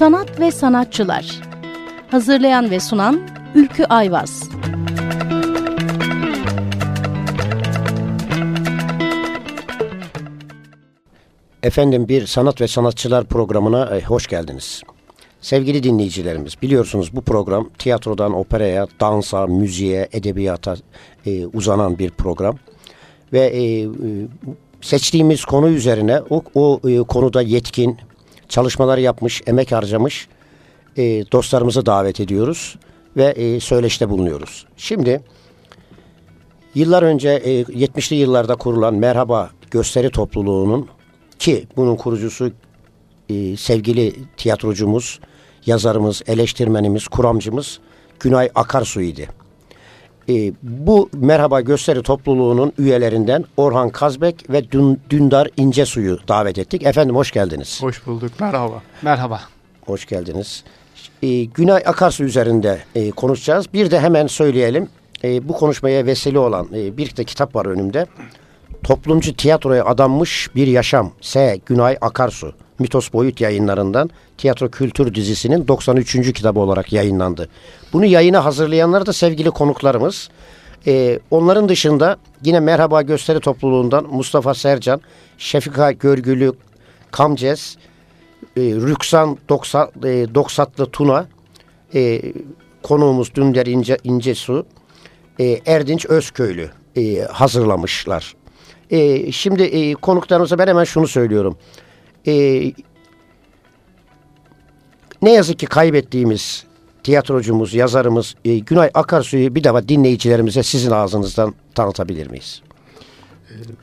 Sanat ve Sanatçılar Hazırlayan ve sunan Ülkü Ayvaz Efendim bir sanat ve sanatçılar programına e, hoş geldiniz. Sevgili dinleyicilerimiz biliyorsunuz bu program tiyatrodan operaya, dansa, müziğe, edebiyata e, uzanan bir program. Ve e, e, seçtiğimiz konu üzerine o, o e, konuda yetkin, çalışmalar yapmış, emek harcamış e, dostlarımızı davet ediyoruz ve e, söyleşte bulunuyoruz. Şimdi yıllar önce e, 70'li yıllarda kurulan Merhaba Gösteri Topluluğu'nun ki bunun kurucusu e, sevgili tiyatrocumuz, yazarımız, eleştirmenimiz, kuramcımız Günay Akarsu idi. E, bu Merhaba Gösteri Topluluğu'nun üyelerinden Orhan Kazbek ve Dündar İncesu'yu davet ettik. Efendim hoş geldiniz. Hoş bulduk. Merhaba. Merhaba. Hoş geldiniz. E, Günay Akarsu üzerinde e, konuşacağız. Bir de hemen söyleyelim. E, bu konuşmaya vesile olan e, bir de kitap var önümde. Toplumcu tiyatroya adanmış bir yaşam. S. Günay Akarsu. Mitos Boyut yayınlarından Tiyatro Kültür dizisinin 93. kitabı olarak yayınlandı. Bunu yayına hazırlayanlar da sevgili konuklarımız. Ee, onların dışında yine Merhaba Gösteri Topluluğundan Mustafa Sercan, Şefika Görgülü Kamcez, e, Rüksan Doksa, e, Doksatlı Tuna, e, konuğumuz Dünder İnce, İncesu, e, Erdinç Özköylü e, hazırlamışlar. E, şimdi e, konuklarımıza ben hemen şunu söylüyorum. E, ne yazık ki kaybettiğimiz tiyatrocumuz, yazarımız e, Günay Akarsu'yu bir defa dinleyicilerimize sizin ağzınızdan tanıtabilir miyiz?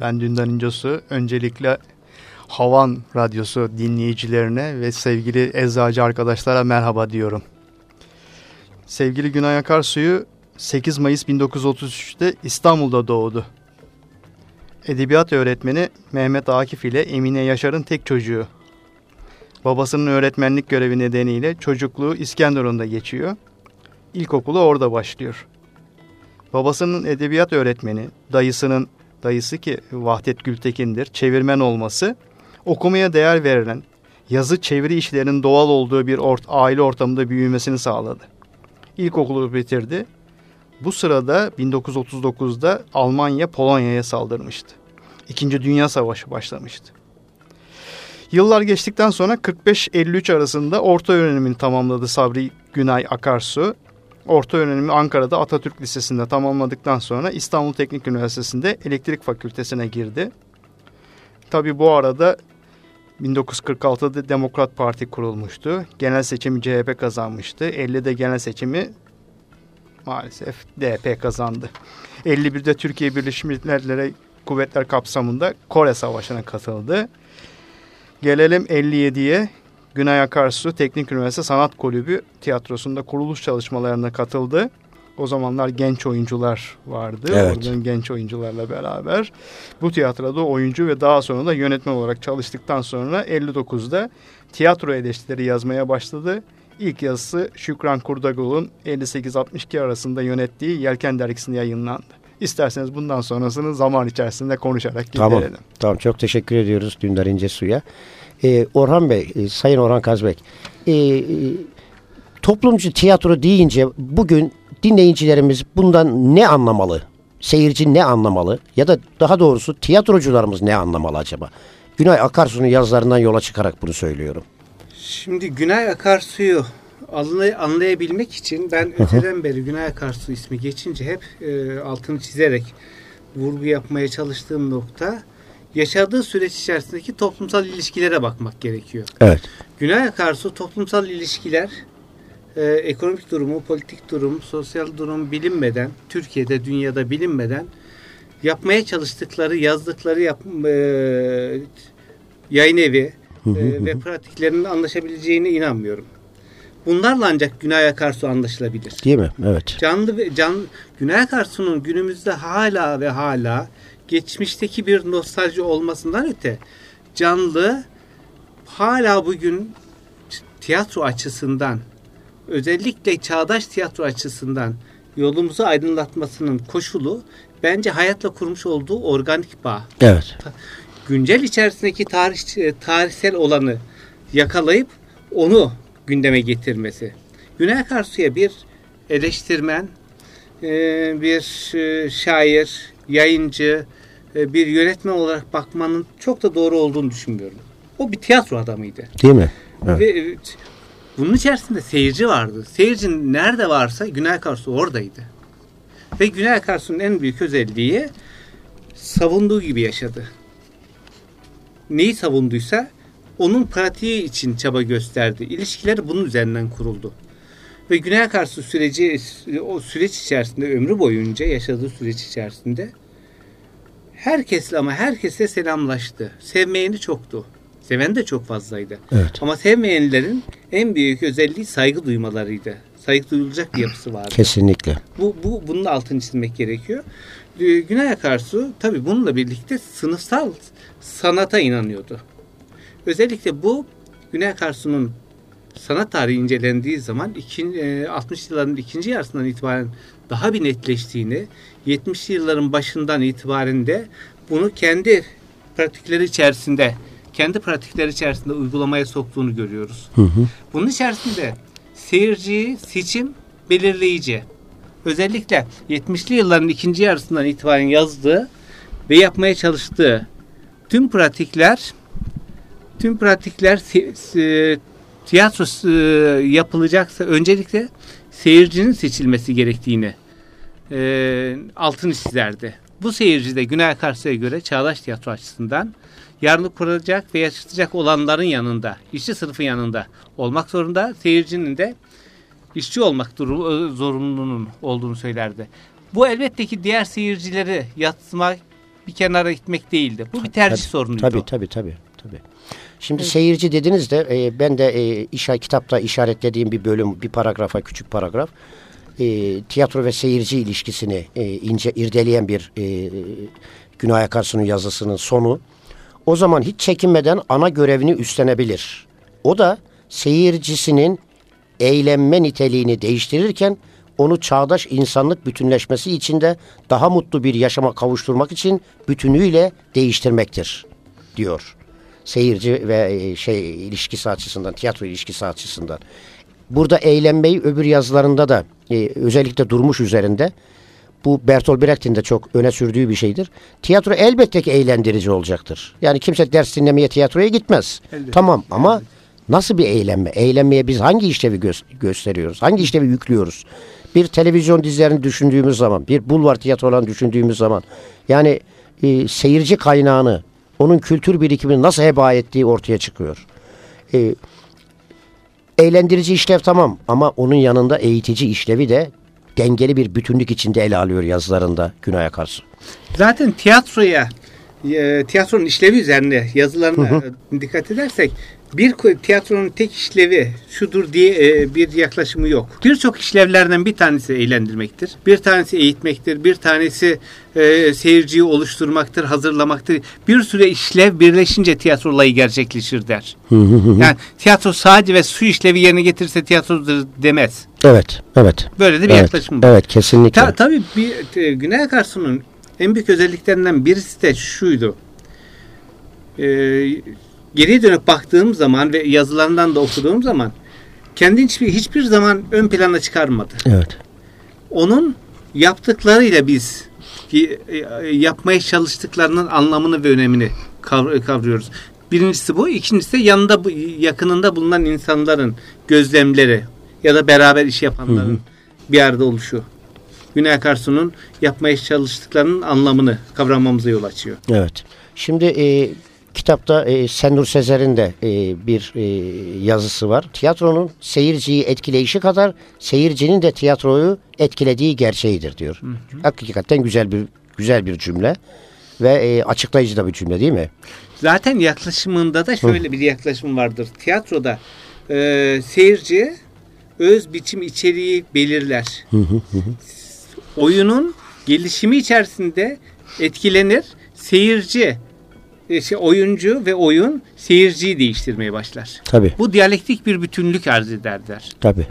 Ben Dündar İncosu. Öncelikle Havan Radyosu dinleyicilerine ve sevgili eczacı arkadaşlara merhaba diyorum. Sevgili Günay Akarsu'yu 8 Mayıs 1933'te İstanbul'da doğdu. Edebiyat öğretmeni Mehmet Akif ile Emine Yaşar'ın tek çocuğu. Babasının öğretmenlik görevi nedeniyle çocukluğu İskenderun'da geçiyor. İlkokulu orada başlıyor. Babasının edebiyat öğretmeni, dayısının dayısı ki Vahdet Gültekin'dir, çevirmen olması, okumaya değer verilen, yazı çeviri işlerinin doğal olduğu bir ort aile ortamında büyümesini sağladı. İlkokulu bitirdi. Bu sırada 1939'da Almanya Polonya'ya saldırmıştı. İkinci Dünya Savaşı başlamıştı. Yıllar geçtikten sonra 45-53 arasında orta öğrenimini tamamladı Sabri Günay Akarsu. Orta öğrenimi Ankara'da Atatürk Lisesi'nde tamamladıktan sonra İstanbul Teknik Üniversitesi'nde elektrik fakültesine girdi. Tabi bu arada 1946'da Demokrat Parti kurulmuştu. Genel seçimi CHP kazanmıştı. 50'de genel seçimi maalesef DP kazandı. 51'de Türkiye Birleşmiş Milletler'e kuvvetler kapsamında Kore Savaşı'na katıldı. Gelelim 57'ye. Günay Akarsu Teknik Üniversitesi Sanat Kulübü tiyatrosunda kuruluş çalışmalarına katıldı. O zamanlar genç oyuncular vardı. Evet. Oradan genç oyuncularla beraber bu tiyatroda oyuncu ve daha sonra da yönetmen olarak çalıştıktan sonra 59'da tiyatro eleştirileri yazmaya başladı. İlk yazısı Şükran Kurdagul'un 58-62 arasında yönettiği Yelken Dergisi'nde yayınlandı. İsterseniz bundan sonrasını zaman içerisinde konuşarak tamam, giderelim. Tamam çok teşekkür ediyoruz Dündar İncesu'ya. Ee, Orhan Bey, e, Sayın Orhan Kazbek. E, e, toplumcu tiyatro deyince bugün dinleyicilerimiz bundan ne anlamalı? Seyirci ne anlamalı? Ya da daha doğrusu tiyatrocularımız ne anlamalı acaba? Günay Akarsu'nun yazılarından yola çıkarak bunu söylüyorum. Şimdi Günay Akarsu'yu anlay anlayabilmek için ben öteden beri Günay Akarsu ismi geçince hep e, altını çizerek vurgu yapmaya çalıştığım nokta yaşadığı süreç içerisindeki toplumsal ilişkilere bakmak gerekiyor. Evet. Günay Akarsu toplumsal ilişkiler e, ekonomik durumu, politik durum, sosyal durum bilinmeden, Türkiye'de, dünyada bilinmeden yapmaya çalıştıkları, yazdıkları yap, e, yayın evi e, ve pratiklerinin anlaşabileceğine inanmıyorum. Bunlarla ancak Günay Akarsu anlaşılabilir. Değil mi? Evet. Canlı ve can Günay Akarsu'nun günümüzde hala ve hala geçmişteki bir nostalji olmasından öte canlı hala bugün tiyatro açısından özellikle çağdaş tiyatro açısından yolumuzu aydınlatmasının koşulu bence hayatla kurmuş olduğu organik bağ. Evet. Güncel içerisindeki tarih, tarihsel olanı yakalayıp onu gündeme getirmesi. Güney Akarsu'ya bir eleştirmen, e, bir e, şair, yayıncı, e, bir yönetmen olarak bakmanın çok da doğru olduğunu düşünmüyorum. O bir tiyatro adamıydı. Değil mi? Evet. Ve bunun içerisinde seyirci vardı. Seyircinin nerede varsa Güney Akarsu oradaydı. Ve Güney Akarsu'nun en büyük özelliği savunduğu gibi yaşadı. Neyi savunduysa onun pratiği için çaba gösterdi. İlişkiler bunun üzerinden kuruldu. Ve Güney Akarsu süreci o süreç içerisinde ömrü boyunca yaşadığı süreç içerisinde herkesle ama herkesle selamlaştı. Sevmeyeni çoktu. Seven de çok fazlaydı. Evet. Ama sevmeyenlerin en büyük özelliği saygı duymalarıydı. Saygı duyulacak bir yapısı vardı. Kesinlikle. Bu, bu bunun altını çizmek gerekiyor. Ee, Güney Akarsu tabii bununla birlikte sınıfsal sanata inanıyordu. Özellikle bu Güney Akarsu'nun sanat tarihi incelendiği zaman iki, e, 60 yılların ikinci yarısından itibaren daha bir netleştiğini, 70'li yılların başından itibaren de bunu kendi pratikleri içerisinde, kendi pratikleri içerisinde uygulamaya soktuğunu görüyoruz. Hı hı. Bunun içerisinde seyirci, seçim belirleyici. Özellikle 70'li yılların ikinci yarısından itibaren yazdığı ve yapmaya çalıştığı tüm pratikler tüm pratikler tiyatro e, yapılacaksa öncelikle seyircinin seçilmesi gerektiğini e, altını çizerdi. Bu seyirci de Güney Akarsu'ya göre çağdaş tiyatro açısından yarını kuracak ve yaşatacak olanların yanında, işçi sınıfın yanında olmak zorunda. Seyircinin de işçi olmak durumu, zorunluluğunun olduğunu söylerdi. Bu elbette ki diğer seyircileri yatsımak, bir kenara gitmek değildi. Bu bir tercih Tabii, sorunuydu. Tabii tabii tabii. tabii. Şimdi seyirci dediniz de e, ben de e, işa, kitapta işaretlediğim bir bölüm, bir paragrafa, küçük paragraf. E, tiyatro ve seyirci ilişkisini e, ince irdeleyen bir e, Günay Akarsu'nun yazısının sonu. O zaman hiç çekinmeden ana görevini üstlenebilir. O da seyircisinin eğlenme niteliğini değiştirirken onu çağdaş insanlık bütünleşmesi içinde daha mutlu bir yaşama kavuşturmak için bütünüyle değiştirmektir diyor. Seyirci ve e, şey ilişkisi açısından, tiyatro ilişkisi açısından. Burada eğlenmeyi öbür yazılarında da e, özellikle durmuş üzerinde. Bu Bertolt Brecht'in de çok öne sürdüğü bir şeydir. Tiyatro elbette ki eğlendirici olacaktır. Yani kimse ders dinlemeye tiyatroya gitmez. Elbette. Tamam ama nasıl bir eğlenme? Eğlenmeye biz hangi işlevi gö- gösteriyoruz? Hangi işlevi yüklüyoruz? Bir televizyon dizilerini düşündüğümüz zaman, bir bulvar tiyatrolarını düşündüğümüz zaman yani e, seyirci kaynağını, onun kültür birikimini nasıl heba ettiği ortaya çıkıyor. E, eğlendirici işlev tamam ama onun yanında eğitici işlevi de dengeli bir bütünlük içinde ele alıyor yazılarında Günay Akarsu. Zaten tiyatroya, e, tiyatronun işlevi üzerine yazılarına e, dikkat edersek bir tiyatronun tek işlevi şudur diye e, bir yaklaşımı yok. Birçok işlevlerden bir tanesi eğlendirmektir. Bir tanesi eğitmektir. Bir tanesi e, seyirciyi oluşturmaktır, hazırlamaktır. Bir süre işlev birleşince tiyatro olayı gerçekleşir der. yani tiyatro sadece ve su işlevi yerine getirirse tiyatrodur demez. Evet, evet. Böyle de bir evet, yaklaşım var. Evet, kesinlikle. Ta, tabii bir, e, Güney Akarsu'nun en büyük özelliklerinden birisi de şuydu. Ee, geriye dönüp baktığım zaman ve yazılarından da okuduğum zaman kendini hiçbir, hiçbir zaman ön plana çıkarmadı. Evet. Onun yaptıklarıyla biz e, e, yapmaya çalıştıklarının anlamını ve önemini kav- kavruyoruz. Birincisi bu. ikincisi de yanında yakınında bulunan insanların gözlemleri ya da beraber iş yapanların bir arada oluşu. Güney Akarsu'nun yapmaya çalıştıklarının anlamını kavramamıza yol açıyor. Evet. Şimdi e, kitapta e, Sendur Sezer'in de e, bir e, yazısı var. Tiyatronun seyirciyi etkileyişi kadar seyircinin de tiyatroyu etkilediği gerçeğidir diyor. Hakikaten güzel bir güzel bir cümle ve e, açıklayıcı da bir cümle değil mi? Zaten yaklaşımında da şöyle bir yaklaşım vardır. Tiyatroda e, seyirci öz biçim içeriği belirler. Oyunun gelişimi içerisinde etkilenir. Seyirci, şey, oyuncu ve oyun seyirciyi değiştirmeye başlar. Tabii. Bu diyalektik bir bütünlük arz eder der. Tabii.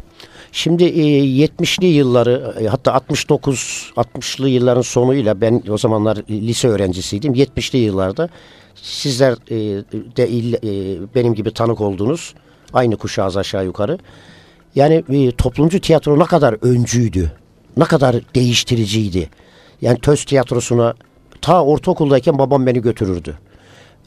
Şimdi e, 70'li yılları e, hatta 69 60'lı yılların sonuyla ben o zamanlar lise öğrencisiydim. 70'li yıllarda sizler e, de e, benim gibi tanık oldunuz. Aynı kuşağız aşağı yukarı. Yani e, toplumcu tiyatro ne kadar öncüydü. Ne kadar değiştiriciydi. Yani töz tiyatrosuna ta ortaokuldayken babam beni götürürdü.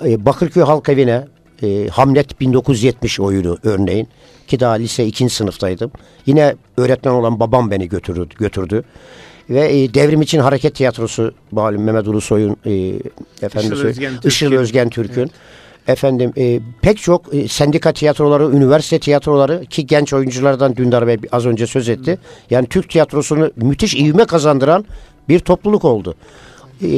E, Bakırköy Halk Evi'ne e, Hamlet 1970 oyunu örneğin. Ki daha lise 2. sınıftaydım. Yine öğretmen olan babam beni götürdü. götürdü. Ve e, devrim için hareket tiyatrosu malum Mehmet Ulusoy'un e, efendim Işıl Özgen Türk'ün. Işıl Özgen Türk'ün. Efendim e, pek çok e, sendika tiyatroları, üniversite tiyatroları ki genç oyunculardan Dündar Bey az önce söz etti. Yani Türk tiyatrosunu müthiş ivme kazandıran bir topluluk oldu. E, e,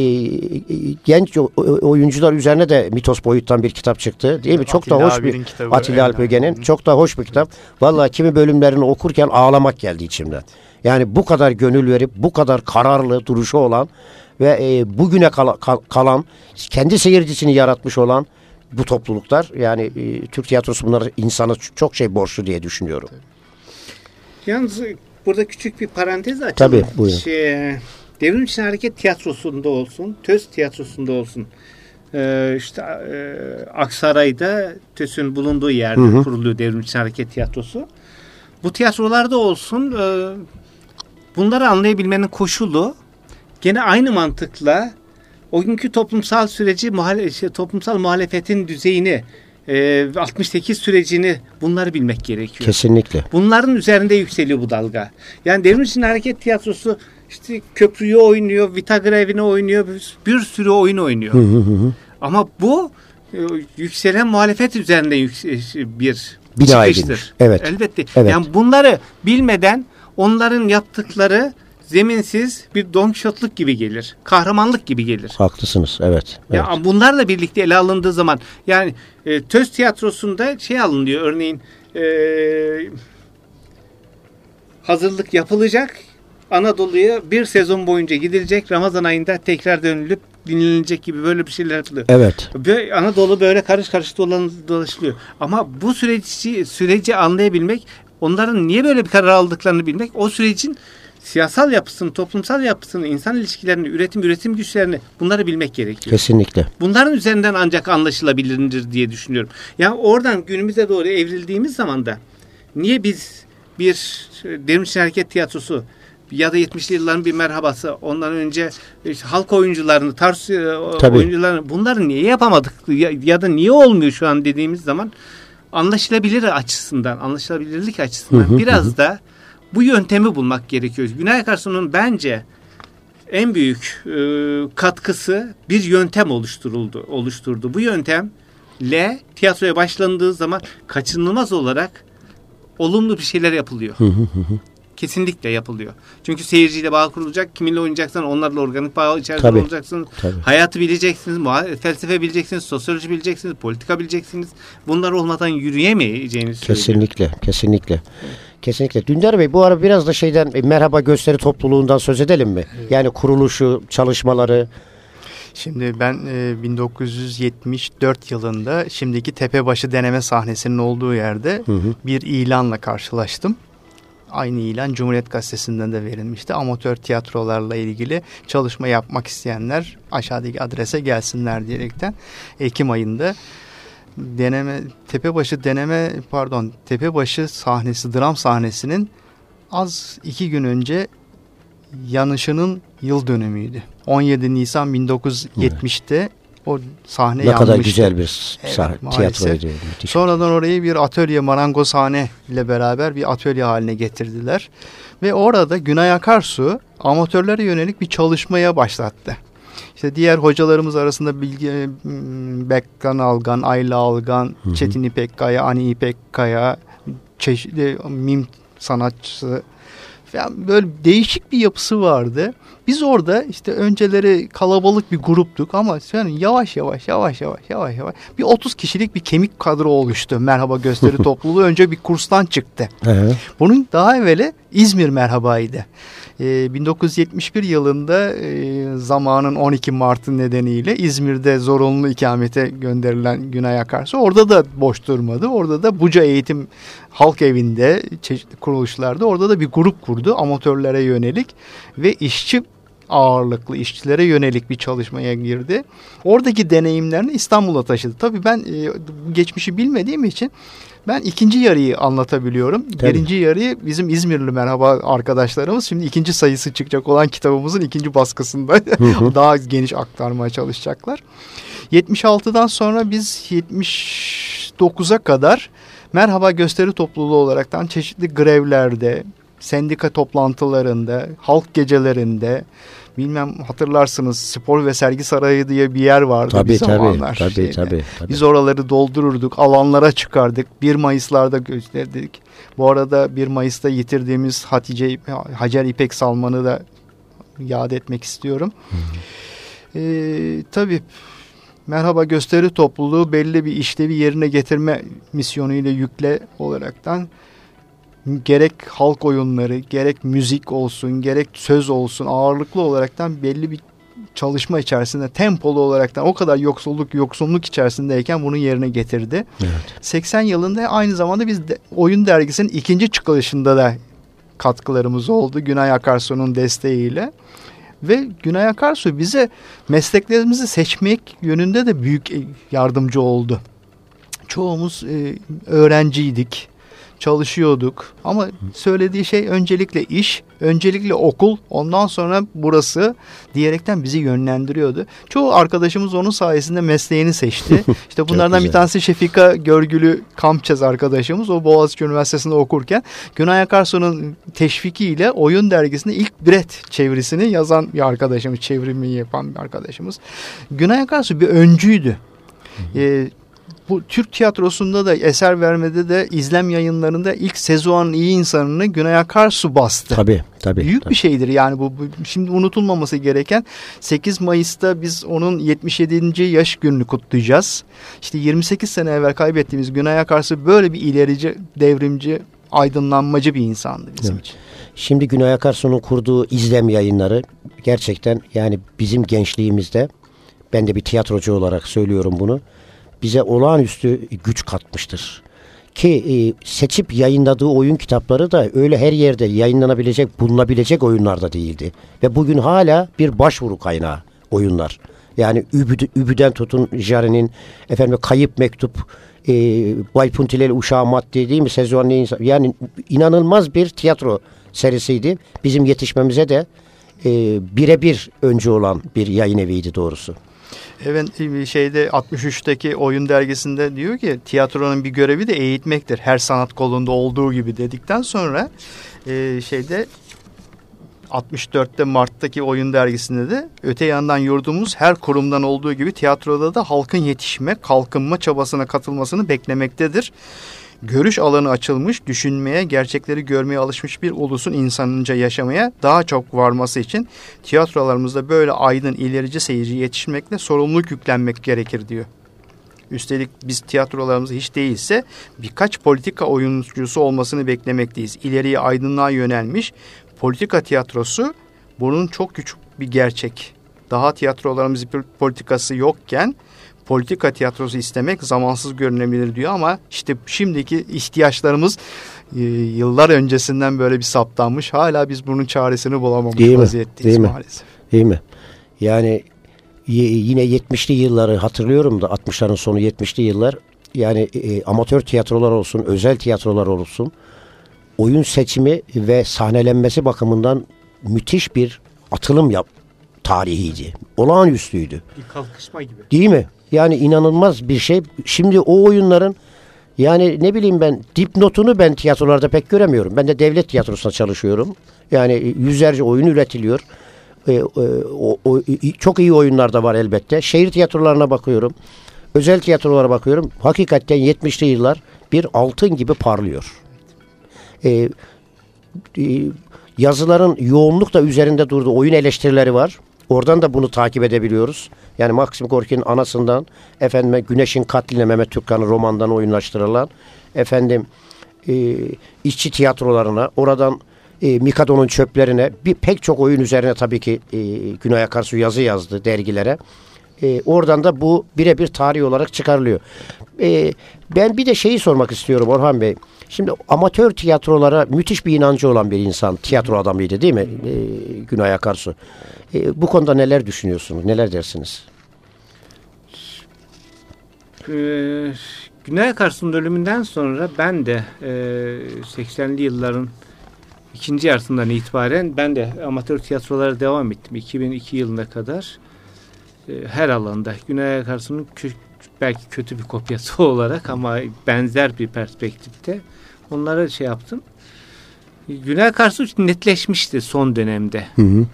genç oyuncular üzerine de Mitos Boyut'tan bir kitap çıktı. Değil mi? Çok Atilla da hoş bir kitabı, Atilla Alp evet. Öge'nin çok da hoş bir kitap. Vallahi kimi bölümlerini okurken ağlamak geldi içimden. Yani bu kadar gönül verip bu kadar kararlı duruşu olan ve e, bugüne kala- kal- kalan kendi seyircisini yaratmış olan bu topluluklar yani e, Türk tiyatrosu bunlara insana çok şey borçlu diye düşünüyorum. Yalnız burada küçük bir parantez açalım. Tabii, buyurun. Şey, Devrim için Hareket tiyatrosunda olsun, TÖS tiyatrosunda olsun. Ee, işte e, Aksaray'da TÖS'ün bulunduğu yerde Hı hı. kuruluyor Devrim için Hareket tiyatrosu. Bu tiyatrolarda olsun e, bunları anlayabilmenin koşulu gene aynı mantıkla o günkü toplumsal süreci muhale, şey, toplumsal muhalefetin düzeyini e, 68 sürecini bunları bilmek gerekiyor. Kesinlikle. Bunların üzerinde yükseliyor bu dalga. Yani Devrim için Hareket Tiyatrosu işte köprüyü oynuyor, Vita Grevini oynuyor, bir, bir sürü oyun oynuyor. Hı hı hı. Ama bu e, yükselen muhalefet üzerinde yükse- bir Bina çıkıştır. Evet. Elbette. Evet. Yani bunları bilmeden onların yaptıkları zeminsiz bir Don Quixote'luk gibi gelir. Kahramanlık gibi gelir. Haklısınız. Evet. evet. Ya bunlarla birlikte ele alındığı zaman yani e, Töz tiyatrosunda şey alınıyor örneğin e, hazırlık yapılacak Anadolu'ya bir sezon boyunca gidilecek Ramazan ayında tekrar dönülüp dinlenilecek gibi böyle bir şeyler yapılıyor. Evet. Böyle Anadolu böyle karış karış dolan, dolaşılıyor. Ama bu süreci süreci anlayabilmek, onların niye böyle bir karar aldıklarını bilmek, o sürecin siyasal yapısını, toplumsal yapısını, insan ilişkilerini, üretim üretim güçlerini bunları bilmek gerekiyor. Kesinlikle. Bunların üzerinden ancak anlaşılabilir diye düşünüyorum. Yani oradan günümüze doğru evrildiğimiz zaman da niye biz bir Devrimci Hareket Tiyatrosu ya da 70'li yılların bir merhabası ondan önce işte halk oyuncularını, tarz e, Tabii. oyuncularını bunları niye yapamadık ya, ya da niye olmuyor şu an dediğimiz zaman anlaşılabilir açısından, anlaşılabilirlik açısından Hı hı, biraz da bu yöntemi bulmak gerekiyor. Günay Akarsu'nun bence en büyük e, katkısı bir yöntem oluşturuldu, oluşturdu. Bu yöntemle tiyatroya başlandığı zaman kaçınılmaz olarak olumlu bir şeyler yapılıyor. Kesinlikle yapılıyor. Çünkü seyirciyle bağ kurulacak. Kiminle oynayacaksan onlarla organik bağ içerisinde Tabii. olacaksınız. Tabii. Hayatı bileceksiniz, felsefe bileceksiniz, sosyoloji bileceksiniz, politika bileceksiniz. Bunlar olmadan yürüyemeyeceğiniz söylüyor. Kesinlikle, kesinlikle. Kesinlikle. Dündar Bey bu ara biraz da şeyden e, merhaba gösteri topluluğundan söz edelim mi? Yani kuruluşu, çalışmaları. Şimdi ben e, 1974 yılında şimdiki Tepebaşı deneme sahnesinin olduğu yerde Hı hı. bir ilanla karşılaştım. Aynı ilan Cumhuriyet Gazetesi'nden de verilmişti. Amatör tiyatrolarla ilgili çalışma yapmak isteyenler aşağıdaki adrese gelsinler diyerekten Ekim ayında deneme Tepebaşı deneme pardon Tepebaşı sahnesi dram sahnesinin az iki gün önce yanışının yıl dönümüydü. 17 Nisan 1970'te o sahne Ne kadar yanmıştı. güzel bir Evet, sah- maalesef. tiyatroydu. Müthiş. Sonradan orayı bir atölye marangozhane ile beraber bir atölye haline getirdiler. Ve orada Günay Akarsu amatörlere yönelik bir çalışmaya başlattı. İşte diğer hocalarımız arasında Bilge m, Bekkan Algan, Ayla Algan, hı. Çetin İpekkaya, Ani İpekkaya, çeşitli mim sanatçısı falan böyle değişik bir yapısı vardı. Biz orada işte önceleri kalabalık bir gruptuk ama yani yavaş yavaş yavaş yavaş yavaş yavaş bir 30 kişilik bir kemik kadro oluştu. Merhaba gösteri topluluğu önce bir kurstan çıktı. Bunun daha evveli İzmir merhabaydı. Ee, 1971 yılında e, zamanın 12 Mart'ı nedeniyle İzmir'de zorunlu ikamete gönderilen Günay Akarsu orada da boş durmadı. Orada da Buca Eğitim Halk Evi'nde çeşitli kuruluşlarda orada da bir grup kurdu amatörlere yönelik ve işçi ağırlıklı işçilere yönelik bir çalışmaya girdi. Oradaki deneyimlerini İstanbul'a taşıdı. Tabii ben e, geçmişi bilmediğim için ben ikinci yarıyı anlatabiliyorum. Tabii. Birinci yarıyı bizim İzmirli merhaba arkadaşlarımız şimdi ikinci sayısı çıkacak olan kitabımızın ikinci baskısında daha geniş aktarmaya çalışacaklar. 76'dan sonra biz 79'a kadar merhaba gösteri topluluğu olaraktan çeşitli grevlerde, sendika toplantılarında, halk gecelerinde, bilmem hatırlarsınız spor ve sergi sarayı diye bir yer vardı Tabii bir zamanlar. tabii, şeyde. tabii, tabii. Biz oraları doldururduk, alanlara çıkardık. 1 Mayıs'larda gösterdik. Bu arada 1 Mayıs'ta yitirdiğimiz Hatice Hacer İpek Salman'ı da yad etmek istiyorum. Ee, tabii Merhaba Gösteri Topluluğu belli bir işlevi yerine getirme misyonuyla yükle olaraktan gerek halk oyunları, gerek müzik olsun, gerek söz olsun ağırlıklı olaraktan belli bir çalışma içerisinde tempolu olaraktan o kadar yoksulluk yoksunluk içerisindeyken bunu yerine getirdi. Evet. 80 yılında aynı zamanda biz de, Oyun Dergisi'nin ikinci çıkışında da katkılarımız oldu Günay Akarsu'nun desteğiyle. Ve Günay Akarsu bize mesleklerimizi seçmek yönünde de büyük yardımcı oldu. Çoğumuz e, öğrenciydik, çalışıyorduk ama söylediği şey öncelikle iş, öncelikle okul, ondan sonra burası diyerekten bizi yönlendiriyordu. Çoğu arkadaşımız onun sayesinde mesleğini seçti. İşte bunlardan bir tanesi Şefika Görgülü Kampçez arkadaşımız. O Boğaziçi Üniversitesi'nde okurken Günay Akarsu'nun teşvikiyle Oyun Dergisi'nde ilk Bret çevirisini yazan bir arkadaşımız, çevrimi yapan bir arkadaşımız. Günay Akarsu bir öncüydü. Ee, bu Türk tiyatrosunda da eser vermede de izlem yayınlarında ilk Sezuan iyi insanını Günay Akarsu bastı. Tabii tabii. Büyük tabii. bir şeydir yani bu, bu şimdi unutulmaması gereken 8 Mayıs'ta biz onun 77. yaş gününü kutlayacağız. İşte 28 sene evvel kaybettiğimiz Günay Akarsu böyle bir ilerici, devrimci, aydınlanmacı bir insandı bizim Evet. için. Şimdi Günay Akarsu'nun kurduğu izlem yayınları gerçekten yani bizim gençliğimizde ben de bir tiyatrocu olarak söylüyorum bunu. Bize olağanüstü güç katmıştır. Ki e, seçip yayınladığı oyun kitapları da öyle her yerde yayınlanabilecek, bulunabilecek oyunlar da değildi. Ve bugün hala bir başvuru kaynağı oyunlar. Yani Übü, Übü'den tutun Jare'nin efendim Kayıp Mektup, e, Bay Puntileli Uşağı Maddi değil mi? Sezon ne insan? Yani inanılmaz bir tiyatro serisiydi. Bizim yetişmemize de e, birebir öncü olan bir yayın eviydi doğrusu. Evet bir şeyde 63'teki oyun dergisinde diyor ki tiyatronun bir görevi de eğitmektir. Her sanat kolunda olduğu gibi dedikten sonra e, şeyde 64'te Mart'taki oyun dergisinde de öte yandan yurdumuz her kurumdan olduğu gibi tiyatroda da halkın yetişme, kalkınma çabasına katılmasını beklemektedir. Görüş alanı açılmış, düşünmeye, gerçekleri görmeye alışmış bir ulusun insanınca yaşamaya daha çok varması için tiyatrolarımızda böyle aydın ilerici seyirci yetişmekle sorumluluk yüklenmek gerekir diyor. Üstelik biz tiyatrolarımızda hiç değilse birkaç politika oyuncusu olmasını beklemekteyiz. İleriye aydınlığa yönelmiş politika tiyatrosu bunun çok küçük bir gerçek. Daha tiyatrolarımız politikası yokken politika tiyatrosu istemek zamansız görünebilir diyor ama işte şimdiki ihtiyaçlarımız e, yıllar öncesinden böyle bir saptanmış. Hala biz bunun çaresini bulamamış Değil mi? vaziyetteyiz Değil mi? maalesef. Değil mi? Yani yine 70'li yılları hatırlıyorum da 60'ların sonu 70'li yıllar yani e, amatör tiyatrolar olsun, özel tiyatrolar olsun oyun seçimi ve sahnelenmesi bakımından müthiş bir atılım yap tarihiydi. Olağanüstüydü. Bir kalkışma gibi. Değil mi? Yani inanılmaz bir şey. Şimdi o oyunların yani ne bileyim ben dipnotunu ben tiyatrolarda pek göremiyorum. Ben de devlet tiyatrosunda çalışıyorum. Yani yüzlerce oyun üretiliyor. Ee, e, o, o- çok iyi oyunlar da var elbette. Şehir tiyatrolarına bakıyorum. Özel tiyatrolara bakıyorum. Hakikaten 70'li yıllar bir altın gibi parlıyor. Ee, e, yazıların yoğunlukla üzerinde durduğu oyun eleştirileri var. Oradan da bunu takip edebiliyoruz. Yani Maxim Gorki'nin anasından efendime Güneşin Katline Mehmet Türkkan'ın romandan oyunlaştırılan efendim e, işçi tiyatrolarına oradan e, Mikado'nun çöplerine bir pek çok oyun üzerine tabii ki e, Günay Akarsu yazı yazdı dergilere. E, oradan da bu birebir tarih olarak çıkarılıyor. E, ben bir de şeyi sormak istiyorum Orhan Bey. Şimdi amatör tiyatrolara müthiş bir inancı olan bir insan, tiyatro adamıydı değil mi e, Günay Akarsu? E, bu konuda neler düşünüyorsunuz, neler dersiniz? Ee, Güney Akarsu'nun ölümünden sonra ben de e, 80'li yılların ikinci yarısından itibaren ben de amatör tiyatrolara devam ettim. 2002 yılına kadar e, her alanda Güney Akarsu'nun belki kötü bir kopyası olarak ama benzer bir perspektifte onlara şey yaptım. Güney Akarsu netleşmişti son dönemde. Hı hı.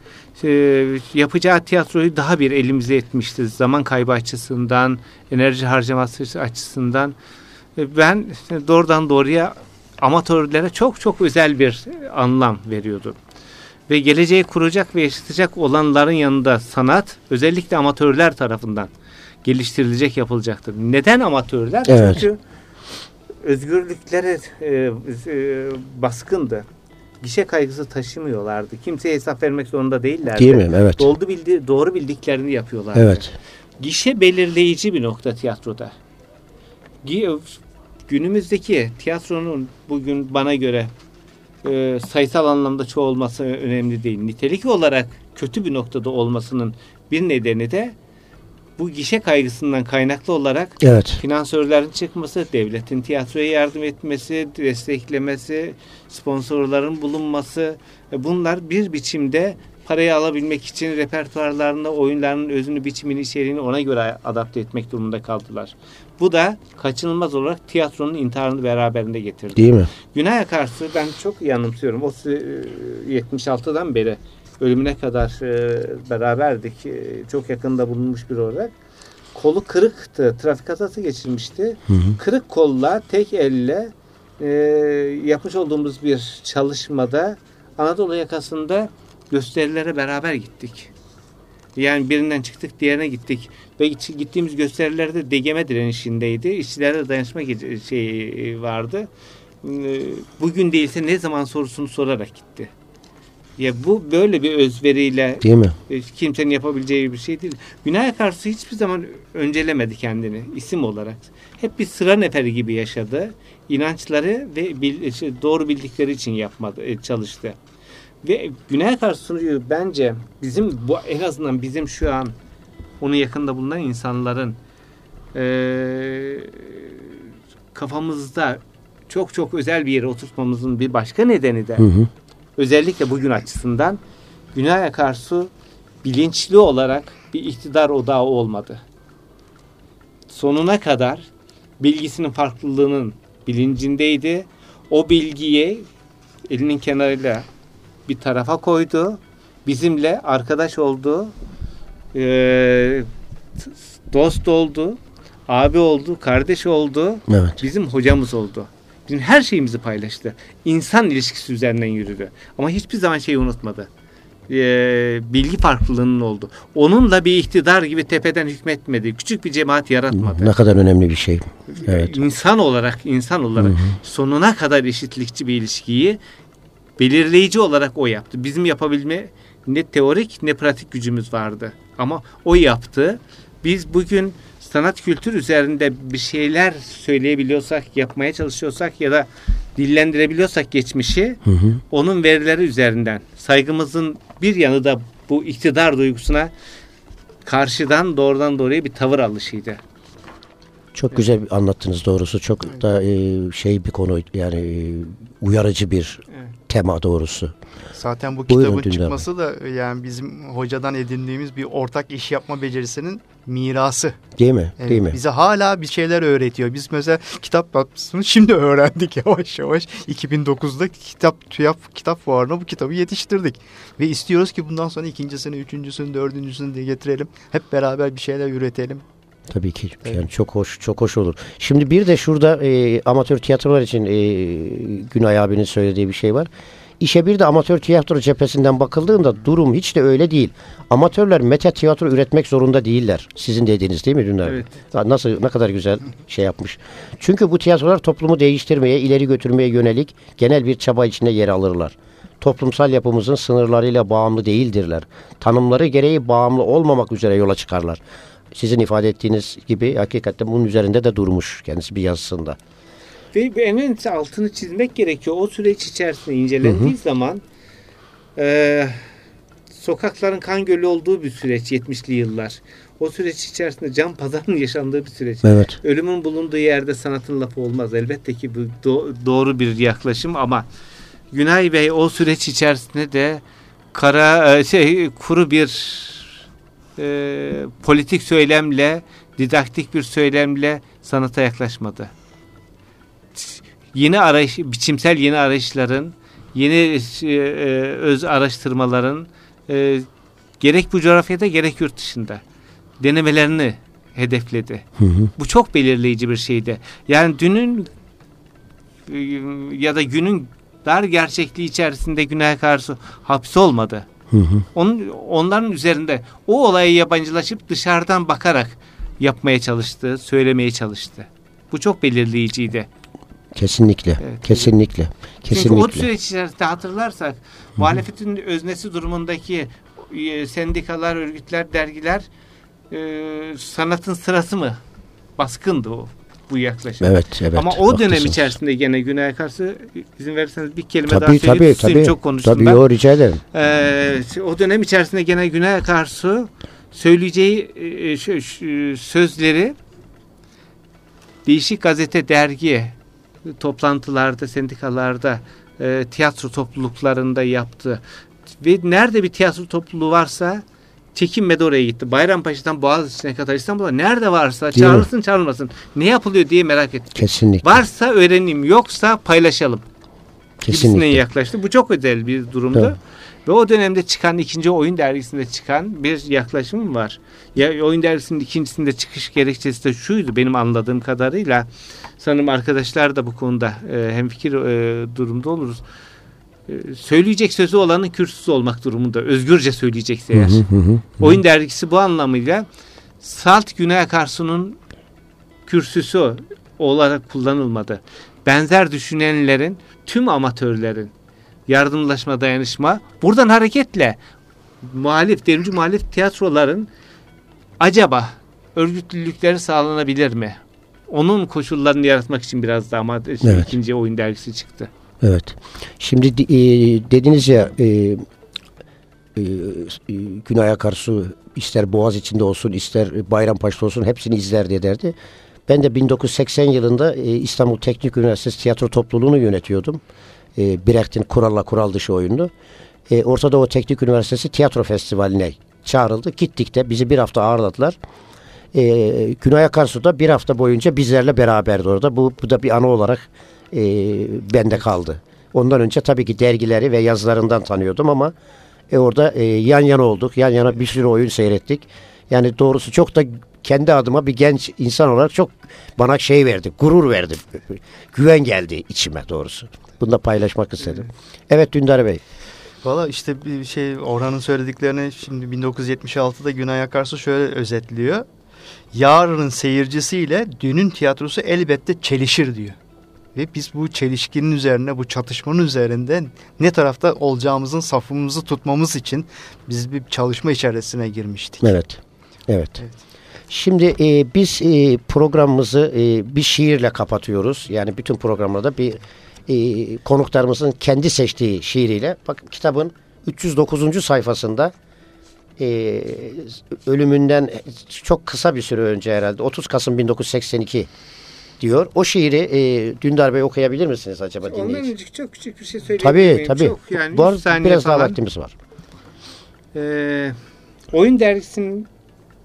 e, yapacağı tiyatroyu daha bir elimize etmişti. Zaman kaybı açısından, enerji harcaması açısından. E, ben doğrudan doğruya amatörlere çok çok özel bir anlam veriyordum. Ve geleceği kuracak ve yaşatacak olanların yanında sanat özellikle amatörler tarafından geliştirilecek yapılacaktır. Neden amatörler? Evet. Çünkü özgürlükleri e, e, baskındı. Gişe kaygısı taşımıyorlardı. Kimseye hesap vermek zorunda değillerdi. Değil mi? Evet. Doğru, bildi, doğru bildiklerini yapıyorlardı. Evet. Gişe belirleyici bir nokta tiyatroda. Günümüzdeki tiyatronun bugün bana göre e, sayısal anlamda çoğalması önemli değil. Nitelik olarak kötü bir noktada olmasının bir nedeni de bu gişe kaygısından kaynaklı olarak Evet. finansörlerin çıkması, devletin tiyatroya yardım etmesi, desteklemesi, sponsorların bulunması e, bunlar bir biçimde parayı alabilmek için repertuarlarında oyunların özünü, biçimini, içeriğini ona göre adapte etmek durumunda kaldılar. Bu da kaçınılmaz olarak tiyatronun intiharını beraberinde getirdi. Değil mi? Günay Akarsu ben çok iyi anımsıyorum. O e, 76'dan beri ölümüne kadar e, beraberdik. E, çok yakında bulunmuş bir olarak. Kolu kırıktı. Trafik kazası geçirmişti. Kırık kolla tek elle e, yapmış olduğumuz bir çalışmada Anadolu yakasında gösterilere beraber gittik. Yani birinden çıktık diğerine gittik. Ve gittiğimiz gösterilerde degeme direnişindeydi. İşçilerde dayanışma şey vardı. Ee, Bugün değilse ne zaman sorusunu sorarak gitti. Ya bu böyle bir özveriyle Değil mi? e, kimsenin yapabileceği bir şey değil. Günay Akarsu hiçbir zaman öncelemedi kendini isim olarak. Hep bir sıra neferi gibi yaşadı. İnançları ve bil- şey, doğru bildikleri için yapmadı, e, çalıştı. Ve Güney Akarsu'yu bence bizim bu en azından bizim şu an onu yakında bulunan insanların e, kafamızda çok çok özel bir yere oturtmamızın bir başka nedeni de Hı hı. Özellikle bugün açısından Güney Akarsu bilinçli olarak bir iktidar odağı olmadı. Sonuna kadar bilgisinin farklılığının bilincindeydi. O bilgiyi elinin kenarıyla bir tarafa koydu. Bizimle arkadaş oldu. Ee, dost oldu. Abi oldu. Kardeş oldu. Evet. Bizim hocamız oldu. Bizim her şeyimizi paylaştı. İnsan ilişkisi üzerinden yürüdü. Ama hiçbir zaman şeyi unutmadı. Ee, bilgi farklılığının oldu. Onunla bir iktidar gibi tepeden hükmetmedi. Küçük bir cemaat yaratmadı. Ne kadar önemli bir şey. Evet. İnsan olarak, insan olarak sonuna kadar eşitlikçi bir ilişkiyi belirleyici olarak o yaptı. Bizim yapabilme ne teorik ne pratik gücümüz vardı. Ama o yaptı. Biz bugün sanat kültür üzerinde bir şeyler söyleyebiliyorsak, yapmaya çalışıyorsak ya da dillendirebiliyorsak geçmişi Hı hı. onun verileri üzerinden saygımızın bir yanı da bu iktidar duygusuna karşıdan doğrudan doğruya bir tavır alışıydı. Çok güzel anlattınız doğrusu. Çok da e, şey bir konu yani e, uyarıcı bir Evet. tema doğrusu. Zaten bu Buyurun kitabın Dündar çıkması da yani bizim hocadan edindiğimiz bir ortak iş yapma becerisinin mirası. Değil mi? Evet, Değil mi? Bize hala bir şeyler öğretiyor. Biz mesela kitap basmasını şimdi öğrendik yavaş yavaş. 2009'da kitap TÜYAP kitap fuarına bu kitabı yetiştirdik. Ve istiyoruz ki bundan sonra ikincisini, üçüncüsünü, dördüncüsünü de getirelim. Hep beraber bir şeyler üretelim. Tabii ki. Yani çok hoş, çok hoş olur. Şimdi bir de şurada e, amatör tiyatrolar için e, Günay abinin söylediği bir şey var. İşe bir de amatör tiyatro cephesinden bakıldığında durum hiç de öyle değil. Amatörler meta tiyatro üretmek zorunda değiller. Sizin dediğiniz değil mi Dündar? Evet. Nasıl ne kadar güzel şey yapmış. Çünkü bu tiyatrolar toplumu değiştirmeye, ileri götürmeye yönelik genel bir çaba içinde yer alırlar. Toplumsal yapımızın sınırlarıyla bağımlı değildirler. Tanımları gereği bağımlı olmamak üzere yola çıkarlar. Sizin ifade ettiğiniz gibi hakikaten bunun üzerinde de durmuş kendisi bir yazısında. Ve en önemlisi altını çizmek gerekiyor. O süreç içerisinde incelendiği Hı hı. zaman e, sokakların kan gölü olduğu bir süreç 70'li yıllar. O süreç içerisinde can pazarının yaşandığı bir süreç. Evet. Ölümün bulunduğu yerde sanatın lafı olmaz. Elbette ki bu do- doğru bir yaklaşım ama Günay Bey o süreç içerisinde de kara e, şey kuru bir e, politik söylemle didaktik bir söylemle sanata yaklaşmadı. Yeni arayış, biçimsel yeni arayışların, yeni e, e, öz araştırmaların e, gerek bu coğrafyada gerek yurt dışında denemelerini hedefledi. Hı hı. Bu çok belirleyici bir şeydi. Yani dünün e, ya da günün dar gerçekliği içerisinde günaha karşı hapis olmadı. Hı hı. Onun, onların üzerinde o olaya yabancılaşıp dışarıdan bakarak yapmaya çalıştı, söylemeye çalıştı. Bu çok belirleyiciydi. Kesinlikle. Evet. Kesinlikle. Çünkü o Kesinlikle. süreç içerisinde hatırlarsak muhalefetin öznesi durumundaki e, sendikalar, örgütler, dergiler e, sanatın sırası mı? Baskındı o bu yaklaşım. Evet, evet. Ama o dönem haklısınız. içerisinde gene Güney Akarsu izin verirseniz bir kelime daha Tabii söyleyeyim. tabii Susayım, tabii. Çok konuştum Tabii ben. yo, rica ederim. Ee, o dönem içerisinde gene Güney Akarsu söyleyeceği e, şu- sözleri değişik gazete, dergi, toplantılarda, sendikalarda, e, tiyatro topluluklarında yaptı. Ve nerede bir tiyatro topluluğu varsa çekinmedi oraya gitti. Bayrampaşa'dan Boğaziçi'ne kadar İstanbul'a nerede varsa Değil mi? çağırırsın çağırmasın. Ne yapılıyor diye merak etti. Kesinlikle. Varsa öğreneyim yoksa paylaşalım gibisinden Kesinlikle. yaklaştı. Bu çok özel bir durumdu. Evet. Ve o dönemde çıkan ikinci oyun dergisinde çıkan bir yaklaşım var. Ya oyun dergisinin ikincisinde çıkış gerekçesi de şuydu benim anladığım kadarıyla. Sanırım arkadaşlar da bu konuda e, hemfikir e, durumda oluruz. E, söyleyecek sözü olanın kürsüsü olmak durumunda. Özgürce söyleyecekse eğer. hı hı hı. Oyun dergisi bu anlamıyla Salt Güney Akarsu'nun kürsüsü olarak kullanılmadı. Benzer düşünenlerin, tüm amatörlerin yardımlaşma, dayanışma buradan hareketle muhalif, devrimci muhalif tiyatroların acaba örgütlülükleri sağlanabilir mi? Onun koşullarını yaratmak için biraz daha ama Evet. ikinci oyun dergisi çıktı. Evet. Şimdi e, dediniz ya e, e, e, Günay Akarsu ister Boğaz içinde olsun ister Bayrampaşa'da olsun hepsini izlerdi ederdi. Ben de 1980 yılında e, İstanbul Teknik Üniversitesi tiyatro topluluğunu yönetiyordum. E, Brecht'in Kuralla Kural dışı oyunu. E, Orta Doğu Teknik Üniversitesi Tiyatro Festivali'ne çağrıldı. Gittik de bizi bir hafta ağırladılar. E, Günay Akarsu bir hafta boyunca bizlerle beraberdi orada. Bu, bu da bir anı olarak e, bende kaldı. Ondan önce tabii ki dergileri ve yazılarından tanıyordum ama e, orada e, yan yana olduk. Yan yana bir sürü oyun seyrettik. Yani doğrusu çok da kendi adıma bir genç insan olarak çok bana şey verdi, gurur verdi. Güven geldi içime doğrusu. Bunu da paylaşmak istedim. Evet Dündar Bey. Valla işte bir şey Orhan'ın söylediklerini şimdi 1976'da Günay Akarsu şöyle özetliyor. Yarının seyircisiyle dünün tiyatrosu elbette çelişir diyor. Ve biz bu çelişkinin üzerine, bu çatışmanın üzerinde ne tarafta olacağımızın safımızı tutmamız için biz bir çalışma içerisine girmiştik. Evet. Evet. Evet. Şimdi e, biz e, programımızı e, bir şiirle kapatıyoruz. Yani bütün programlarda bir e, konuklarımızın kendi seçtiği şiiriyle. Bakın kitabın 309. sayfasında e, ölümünden çok kısa bir süre önce herhalde 30 Kasım 1982 diyor. O şiiri e, Dündar Bey okuyabilir misiniz acaba Ondan dinleyici? önce çok küçük bir şey söyleyebilir Tabii miyim? tabii. Çok yani Bu arada biraz daha falan. vaktimiz var. Ee, oyun dergisinin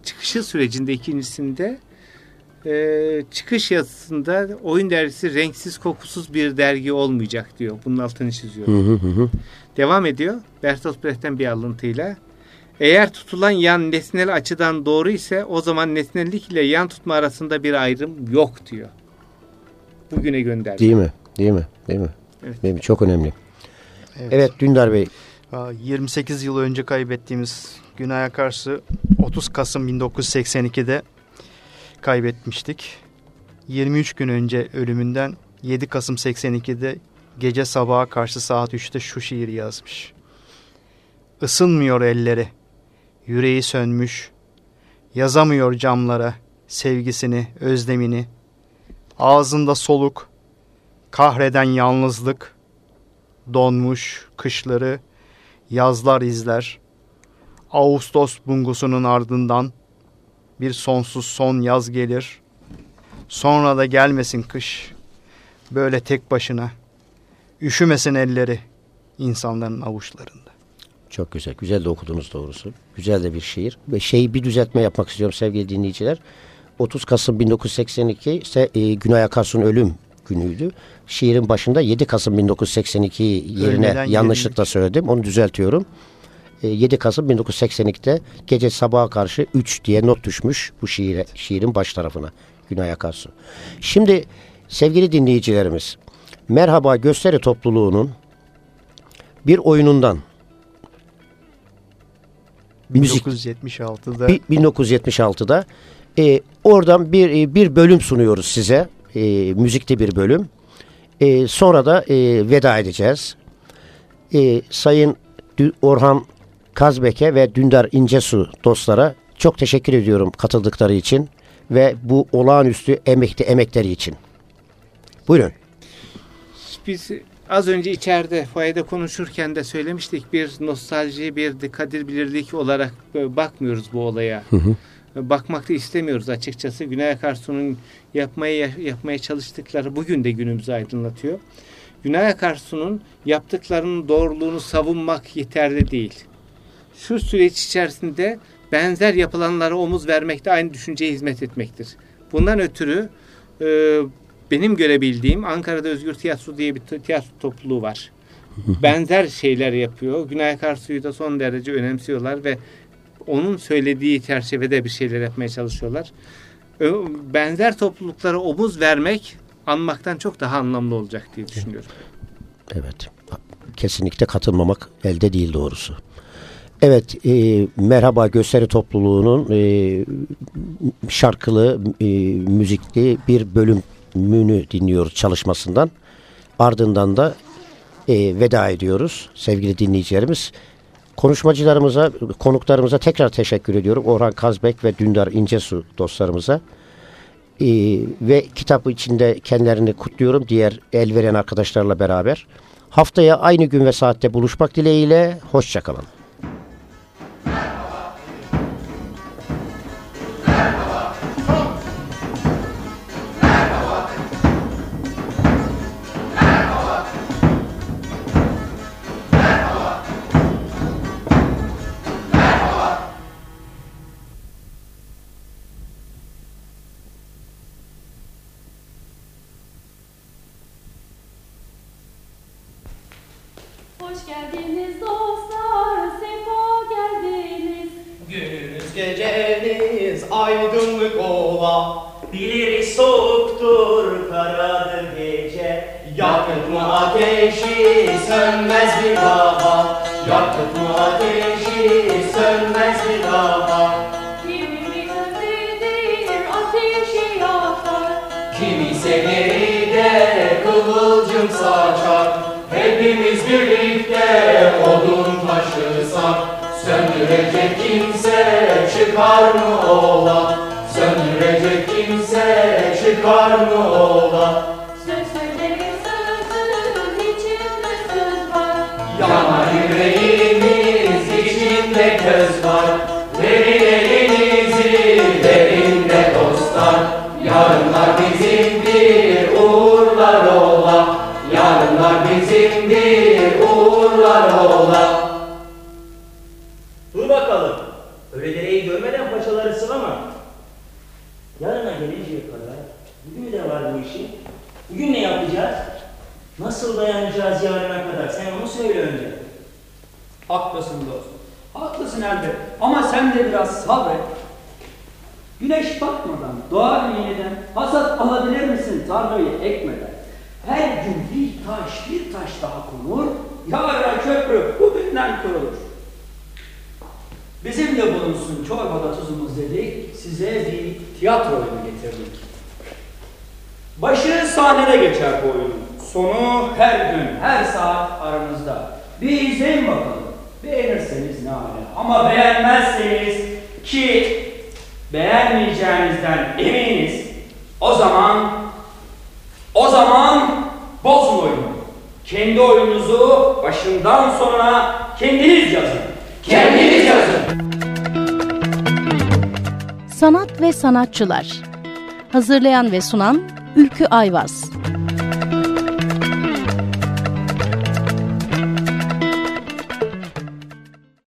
çıkışı sürecinde ikincisinde e, çıkış yazısında oyun dergisi renksiz kokusuz bir dergi olmayacak diyor. Bunun altını çiziyor. Hı hı hı. hı. Devam ediyor. Bertolt Brecht'ten bir alıntıyla. Eğer tutulan yan nesnel açıdan doğru ise o zaman nesnellik ile yan tutma arasında bir ayrım yok diyor. Bugüne gönderdi. Değil mi? Değil mi? Değil mi? Evet. Değil mi? Çok önemli. Evet. Evet Dündar Bey. Aa, 28 yıl önce kaybettiğimiz Günay Akarsu 30 Kasım 1982'de kaybetmiştik. 23 gün önce ölümünden 7 Kasım 82'de gece sabaha karşı saat 3'te şu şiiri yazmış. Isınmıyor elleri, yüreği sönmüş, yazamıyor camlara sevgisini, özlemini. Ağzında soluk, kahreden yalnızlık, donmuş kışları, yazlar izler. Ağustos bungusunun ardından bir sonsuz son yaz gelir. Sonra da gelmesin kış. Böyle tek başına. Üşümesin elleri insanların avuçlarında. Çok güzel. Güzel de okudunuz doğrusu. Güzel de bir şiir. Ve şeyi bir düzeltme yapmak istiyorum sevgili dinleyiciler. 30 Kasım 1982 ise e, Günay Akarsu'nun ölüm günüydü. Şiirin başında 7 Kasım 1982 yerine Ölmeden yanlışlıkla söyledim. Onu düzeltiyorum. E, 7 Kasım 1982'de gece sabaha karşı 3 diye not düşmüş bu şiire, şiirin baş tarafına. Günay Akarsu. Şimdi sevgili dinleyicilerimiz Merhaba Gösteri Topluluğu'nun bir oyunundan müzik 1976'da Bi- 1976'da e, oradan bir e, bir bölüm sunuyoruz size. E, müzikli bir bölüm. E, sonra da e, veda edeceğiz. E, Sayın Orhan Kazbek'e ve Dündar İncesu dostlara çok teşekkür ediyorum katıldıkları için ve bu olağanüstü emekli emekleri için. Buyurun. Biz az önce içeride fuayede konuşurken de söylemiştik bir nostalji, bir kadir bilirlik olarak bakmıyoruz bu olaya. Bakmak da istemiyoruz açıkçası. Güney Akarsu'nun yapmaya yapmaya çalıştıkları bugün de günümüzü aydınlatıyor. Güney Akarsu'nun yaptıklarının doğruluğunu savunmak yeterli değil. Şu süreç içerisinde benzer yapılanlara omuz vermek de aynı düşünceye hizmet etmektir. Bundan ötürü e, benim görebildiğim Ankara'da Özgür Tiyatro diye bir tiyatro topluluğu var. Benzer şeyler yapıyor. Günay Akarsu'yu da son derece önemsiyorlar ve onun söylediği çerçevede bir şeyler yapmaya çalışıyorlar. Benzer topluluklara omuz vermek anmaktan çok daha anlamlı olacak diye düşünüyorum. Evet. Kesinlikle katılmamak elde değil doğrusu. Evet, e, Merhaba Gösteri Topluluğu'nun e, şarkılı, e, müzikli bir bölümünü dinliyoruz çalışmasından. Ardından da e, veda ediyoruz sevgili dinleyicilerimiz. Konuşmacılarımıza, konuklarımıza tekrar teşekkür ediyorum. Orhan Kazbek ve Dündar İncesu dostlarımıza. Ee, ve kitabı içinde kendilerini kutluyorum diğer el veren arkadaşlarla beraber. Haftaya aynı gün ve saatte buluşmak dileğiyle hoşçakalın. Geceniz aydınlık ola. Biliriz soğuktur karadır gece. Yakıt mı ateşi sönmez bir daha Yakıt mı ateşi sönmez bir daha Kiminin özlediğir ateşi yakar. Kimi severi kıvılcım saçar. Hepimiz birlikte odun taşısak Söndürecek kimse çıkar mı ola? Söndürecek kimse çıkar mı ola Yapacağız? Nasıl dayanacağız yarına kadar? Sen onu söyle önce. Haklısın dostum. Haklısın elbet. Ama sen de biraz sabret. Güneş batmadan, doğar yeniden hasat alabilir misin tarlayı ekmeden? Her gün bir taş, bir taş daha konur, yarına köprü bugünden kurulur. Bizim de bulunsun çorbada tuzumuz dedik, size bir tiyatro oyunu getirdik. Başı sahnede geçer bu oyunun. Sonu her gün, her saat aranızda. Bir izleyin bakalım. Beğenirseniz ne ala. Ama beğenmezseniz ki beğenmeyeceğinizden eminiz. O zaman, o zaman Bozun oyunu. Kendi oyununuzu başından sonuna kendiniz yazın. Kendiniz yazın. Sanat ve sanatçılar. Hazırlayan ve sunan Ülkü Ayvaz.